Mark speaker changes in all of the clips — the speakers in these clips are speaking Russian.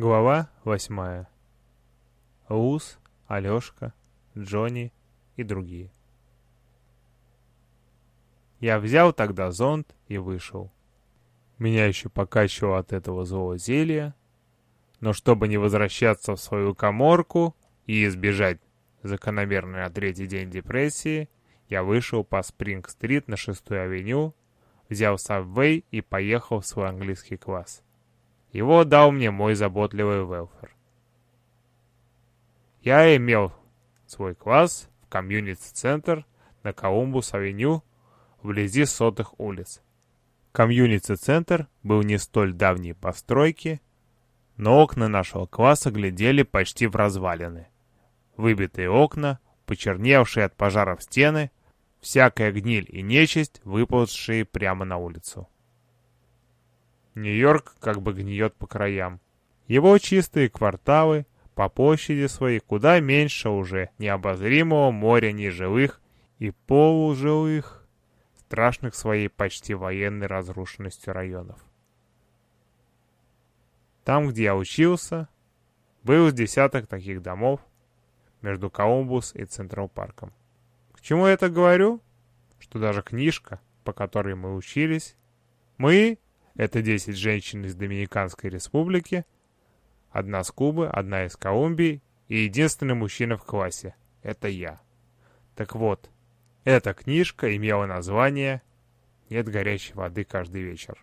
Speaker 1: Глава восьмая. Луз, Алешка, Джонни и другие. Я взял тогда зонт и вышел. Меня еще покачивало от этого злого зелья, но чтобы не возвращаться в свою коморку и избежать закономерной на третий день депрессии, я вышел по Спринг-стрит на шестую авеню, взял сабвей и поехал в свой английский класс. Его дал мне мой заботливый Велфер. Я имел свой класс в комьюнити-центр на Колумбус-авеню вблизи сотых улиц. Комьюнити-центр был не столь давней постройки, но окна нашего класса глядели почти в развалины. Выбитые окна, почерневшие от пожаров стены, всякая гниль и нечисть, выползшие прямо на улицу. Нью-Йорк как бы гниет по краям. Его чистые кварталы по площади своей куда меньше уже необозримого моря нежилых и полужилых, страшных своей почти военной разрушенностью районов. Там, где я учился, был десяток таких домов между Колумбус и Централ Парком. К чему я это говорю? Что даже книжка, по которой мы учились, мы это 10 женщин из Доминиканской республики, одна с Кубы, одна из Колумбии и единственный мужчина в классе. Это я. Так вот, эта книжка имела название «Нет горячей воды каждый вечер».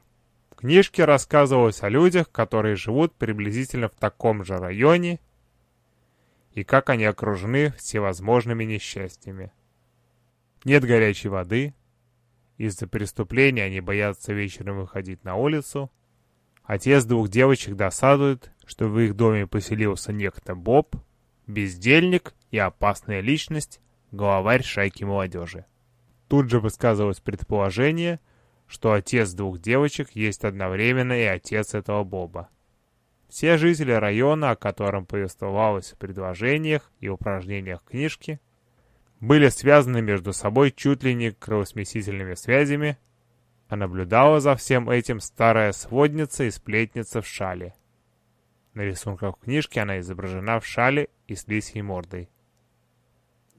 Speaker 1: В книжке рассказывалось о людях, которые живут приблизительно в таком же районе и как они окружены всевозможными несчастьями. Нет горячей воды, из-за преступления они боятся вечером выходить на улицу. Отец двух девочек досадует, что в их доме поселился некто Боб, бездельник и опасная личность, главарь шайки молодежи. Тут же высказывалось предположение, что отец двух девочек есть одновременно и отец этого Боба. Все жители района, о котором повествовалось в предложениях и упражнениях книжки, были связаны между собой чуть ли не кровосмесительными связями, а наблюдала за всем этим старая сводница и сплетница в шале. На рисунках в книжке она изображена в шале и с лисьей мордой.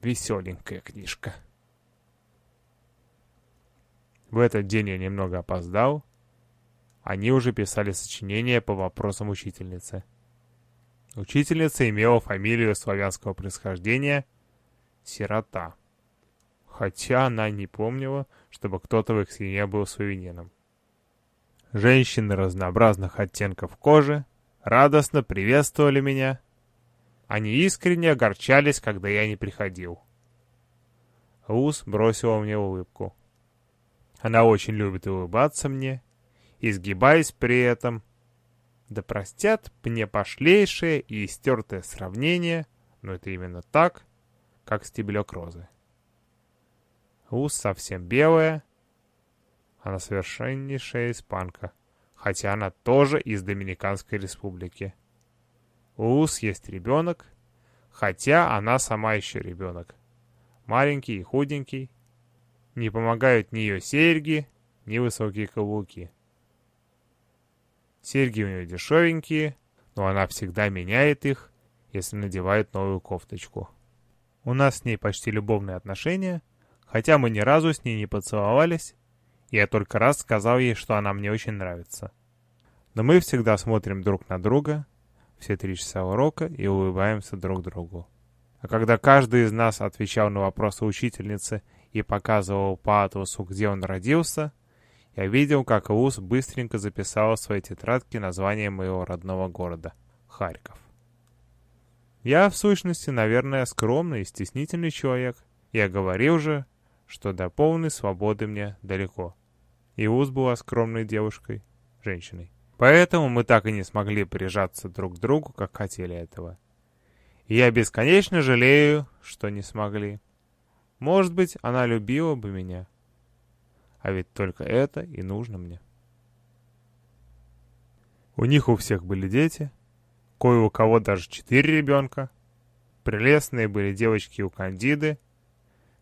Speaker 1: Веселенькая книжка. В этот день я немного опоздал. Они уже писали сочинения по вопросам учительницы. Учительница имела фамилию славянского происхождения — сирота. Хотя она не помнила, чтобы кто-то в их семье был сувереном. Женщины разнообразных оттенков кожи радостно приветствовали меня. Они искренне огорчались, когда я не приходил. Ус бросила мне улыбку. Она очень любит улыбаться мне, изгибаясь при этом. Да простят мне пошлейшее и истертое сравнение, но это именно так, как стебелек розы. Ус совсем белая. Она совершеннейшая испанка, хотя она тоже из Доминиканской республики. У Ус есть ребенок, хотя она сама еще ребенок. Маленький и худенький. Не помогают ни ее серьги, ни высокие каблуки. Серьги у нее дешевенькие, но она всегда меняет их, если надевает новую кофточку. У нас с ней почти любовные отношения, хотя мы ни разу с ней не поцеловались, я только раз сказал ей, что она мне очень нравится. Но мы всегда смотрим друг на друга, все три часа урока, и улыбаемся друг другу. А когда каждый из нас отвечал на вопросы учительницы и показывал по атласу, где он родился, я видел, как Луз быстренько записала в своей тетрадке название моего родного города — Харьков. Я, в сущности, наверное, скромный и стеснительный человек. Я говорил же, что до полной свободы мне далеко. Иус была скромной девушкой, женщиной. Поэтому мы так и не смогли прижаться друг к другу, как хотели этого. И я бесконечно жалею, что не смогли. Может быть, она любила бы меня. А ведь только это и нужно мне. У них у всех были дети, кое у кого даже четыре ребенка. Прелестные были девочки у Кандиды,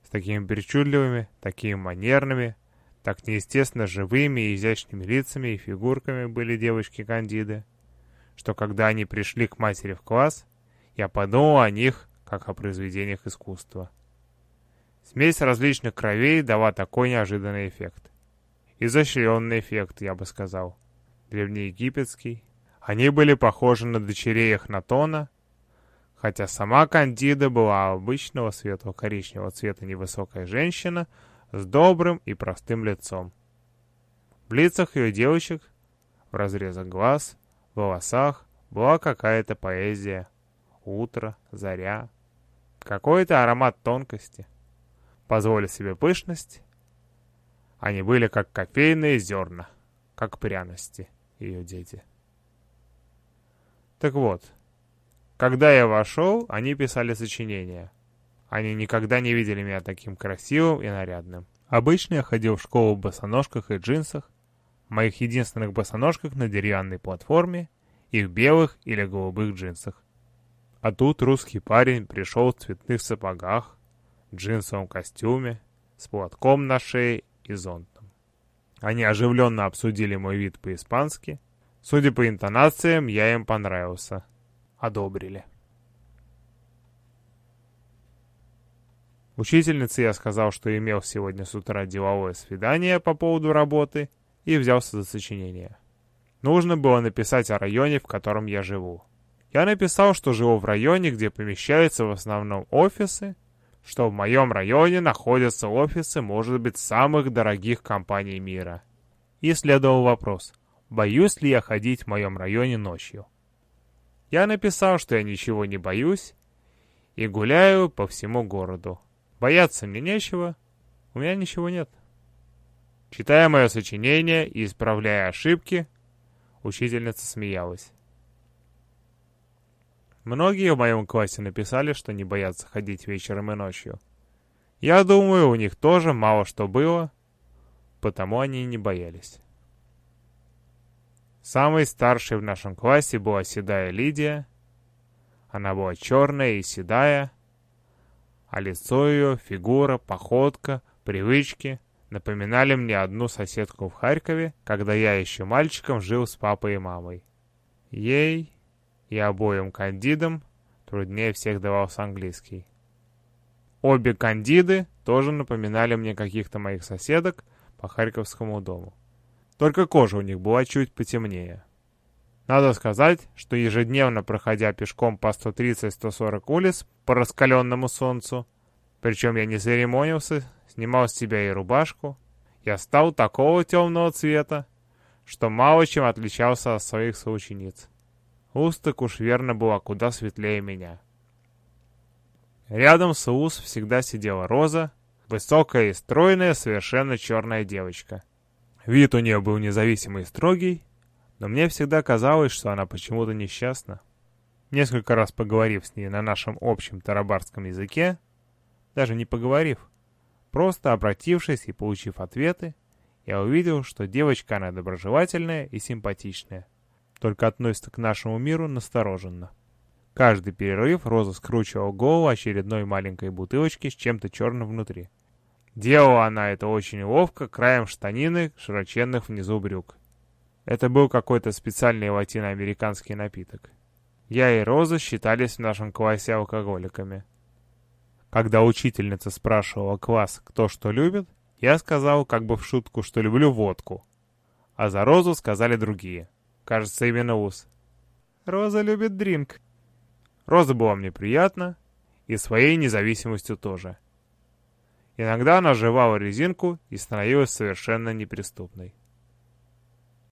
Speaker 1: с такими причудливыми, такими манерными, так неестественно живыми и изящными лицами и фигурками были девочки Кандиды, что когда они пришли к матери в класс, я подумал о них, как о произведениях искусства. Смесь различных кровей дала такой неожиданный эффект. Изощренный эффект, я бы сказал. Древнеегипетский. Они были похожи на дочерей Эхнатона, хотя сама Кандида была обычного светло-коричневого цвета невысокая женщина с добрым и простым лицом. В лицах ее девочек, в разрезах глаз, в волосах была какая-то поэзия, утро, заря, какой-то аромат тонкости. Позволив себе пышность, они были как кофейные зерна, как пряности, ее дети. Так вот, когда я вошел, они писали сочинения. Они никогда не видели меня таким красивым и нарядным. Обычно я ходил в школу в босоножках и джинсах, моих единственных босоножках на деревянной платформе и в белых или голубых джинсах. А тут русский парень пришел в цветных сапогах, джинсовом костюме, с платком на шее и зонтом. Они оживленно обсудили мой вид по-испански. Судя по интонациям, я им понравился одобрили. Учительнице я сказал, что имел сегодня с утра деловое свидание по поводу работы и взялся за сочинение. Нужно было написать о районе, в котором я живу. Я написал, что живу в районе, где помещаются в основном офисы, что в моем районе находятся офисы, может быть, самых дорогих компаний мира. И следовал вопрос, боюсь ли я ходить в моем районе ночью. Я написал, что я ничего не боюсь и гуляю по всему городу. Бояться мне нечего, у меня ничего нет. Читая мое сочинение и исправляя ошибки, учительница смеялась. Многие в моем классе написали, что не боятся ходить вечером и ночью. Я думаю, у них тоже мало что было, потому они не боялись. Самой старшей в нашем классе была седая Лидия. Она была черная и седая, а лицо ее, фигура, походка, привычки напоминали мне одну соседку в Харькове, когда я еще мальчиком жил с папой и мамой. Ей и обоим кандидам труднее всех давался английский. Обе кандиды тоже напоминали мне каких-то моих соседок по Харьковскому дому. Только кожа у них была чуть потемнее. Надо сказать, что ежедневно проходя пешком по 130-140 улиц по раскаленному солнцу, причем я не церемонился, снимал с себя и рубашку, я стал такого темного цвета, что мало чем отличался от своих соучениц. Устак уж верно была куда светлее меня. Рядом с Ус всегда сидела Роза, высокая и стройная, совершенно черная девочка. Вид у нее был независимый и строгий, но мне всегда казалось, что она почему-то несчастна. Несколько раз поговорив с ней на нашем общем тарабарском языке, даже не поговорив, просто обратившись и получив ответы, я увидел, что девочка она доброжелательная и симпатичная, только относится к нашему миру настороженно. Каждый перерыв Роза скручивала голову очередной маленькой бутылочки с чем-то черным внутри. Делала она это очень ловко, краем штанины, широченных внизу брюк. Это был какой-то специальный латиноамериканский напиток. Я и Роза считались в нашем классе алкоголиками. Когда учительница спрашивала класс, кто что любит, я сказал как бы в шутку, что люблю водку. А за Розу сказали другие. Кажется, именно Ус. Роза любит дринк. Роза была мне приятна, и своей независимостью тоже. Иногда она жевала резинку и становилась совершенно неприступной.